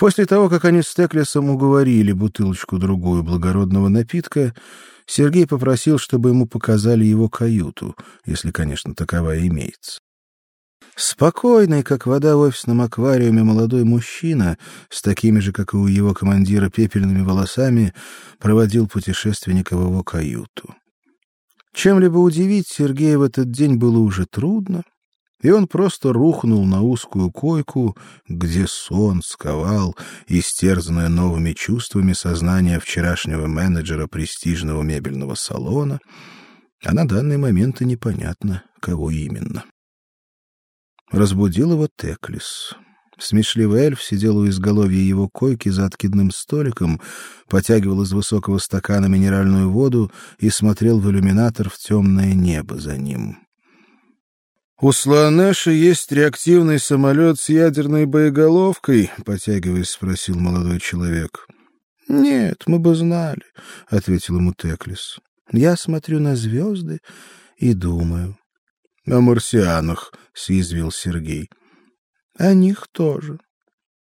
После того, как они с Теклесом уговорили бутылочку другую благородного напитка, Сергей попросил, чтобы ему показали его каюту, если, конечно, таковая имеется. Спокойный, как вода в офисном аквариуме, молодой мужчина с такими же, как и у его командира, пепельными волосами проводил путешественника в его каюту. Чем-либо удивить Сергея в этот день было уже трудно, и он просто рухнул на узкую койку, где сон сковал истерзанное новыми чувствами сознание вчерашнего менеджера престижного мебельного салона, а на данный момент и непонятно, кого именно. Разбудил его Теклис. Смешливый эльф сидел у изголовья его койки за откидным столиком, потягивал из высокого стакана минеральную воду и смотрел в иллюминатор в темное небо за ним. У Сланеша есть реактивный самолет с ядерной боеголовкой, потягиваясь, спросил молодой человек. Нет, мы бы знали, ответил ему Теклис. Я смотрю на звезды и думаю. О марсианах, съязвил Сергей. О них тоже.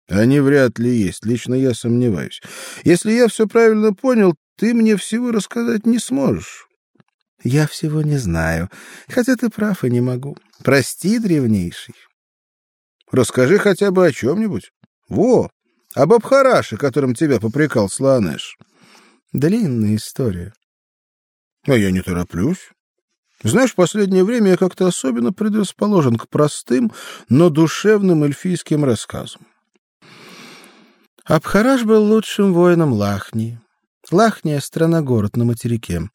Они вряд ли есть, лично я сомневаюсь. Если я все правильно понял, ты мне всего рассказать не сможешь. Я всего не знаю, хотя ты прав и не могу. Прости, древнейший. Расскажи хотя бы о чем нибудь Во, об Абхараше, которым тебя попрекал Сланеш. Длинная история. А я не тороплюсь. Знаешь, в последнее время я как-то особенно предрасположен к простым, но душевным эльфийским рассказам. Абхараш был лучшим воином Лахни. Лахния — страна-город на материке.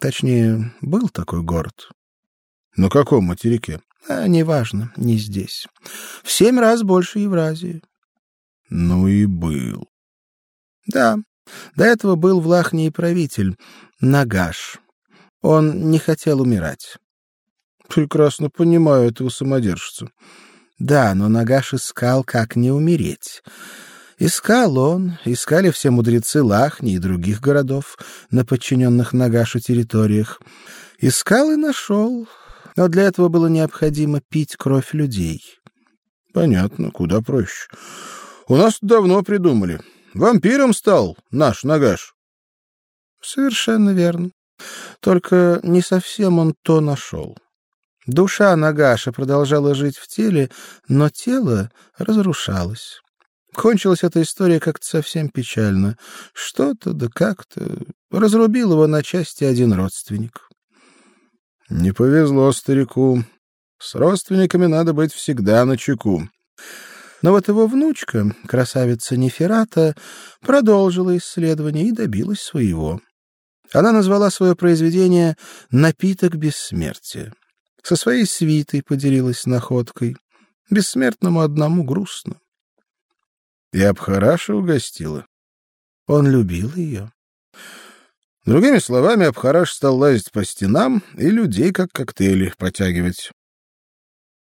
Точнее, был такой город. На каком материке? А, неважно, не здесь. В семь раз больше Евразии. Ну и был. Да, до этого был в Лахнии правитель, Нагаш. Он не хотел умирать. Прекрасно понимаю этого самодержца. Да, но Нагаш искал, как не умереть. Искал он, искали все мудрецы Лахни и других городов на подчиненных Нагашу территориях. Искал и нашел, но для этого было необходимо пить кровь людей. Понятно, куда проще. У нас давно придумали. Вампиром стал наш Нагаш. Совершенно верно. Только не совсем он то нашел. Душа Нагаша продолжала жить в теле, но тело разрушалось. Кончилась эта история как-то совсем печально. Что-то да как-то разрубил его на части один родственник. Не повезло старику. С родственниками надо быть всегда на чеку. Но вот его внучка, красавица Неферата, продолжила исследование и добилась своего. Она назвала свое произведение «Напиток бессмертия». Со своей свитой поделилась находкой. Бессмертному одному грустно. И Абхараша угостила. Он любил ее. Другими словами, Абхараш стал лазить по стенам и людей как коктейли потягивать.